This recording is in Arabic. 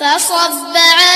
فصب عليهم